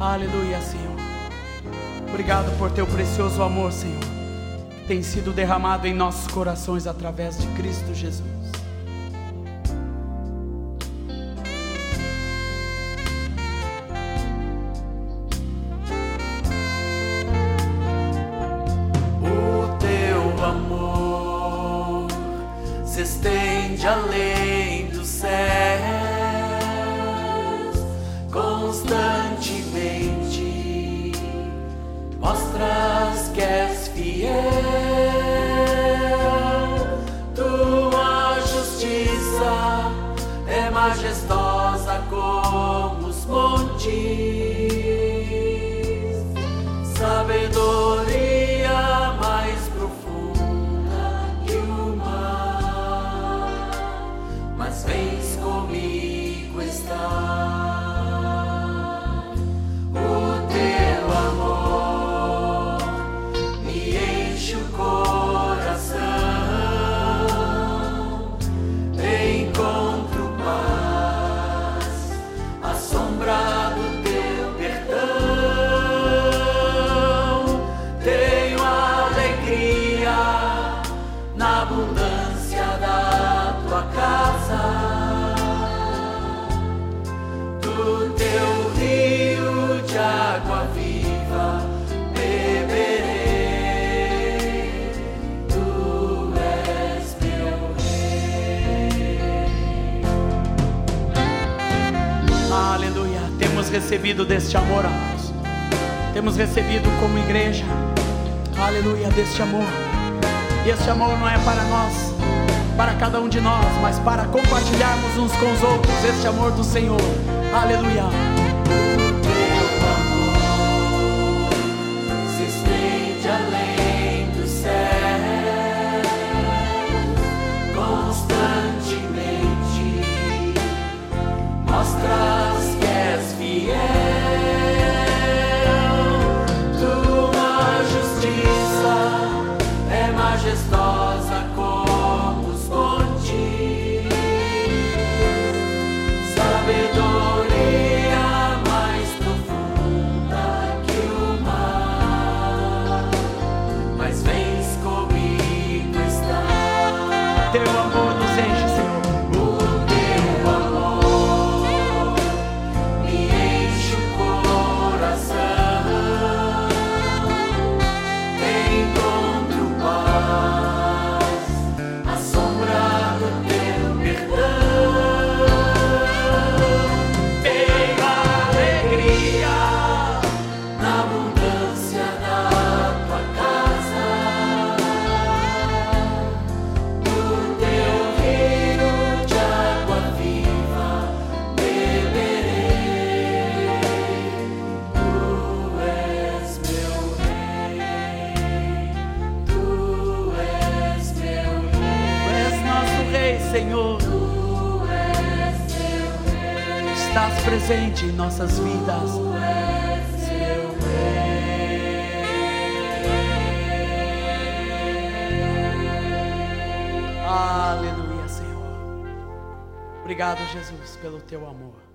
Aleluia, Senhor. Obrigado por teu precioso amor, Senhor, que tem sido derramado em nossos corações através de Cristo Jesus. O teu amor se estende além constantemente mostras recebido deste amor, amados. Temos recebido como igreja. Aleluia, deste amor. E este amor não é para nós, para cada um de nós, mas para compartilharmos uns com os outros este amor do Senhor. Aleluia. Senhor. tu és Estás presente em nossas vidas. tu és. Aleluia, Senhor. Obrigado, Jesus, pelo teu amor.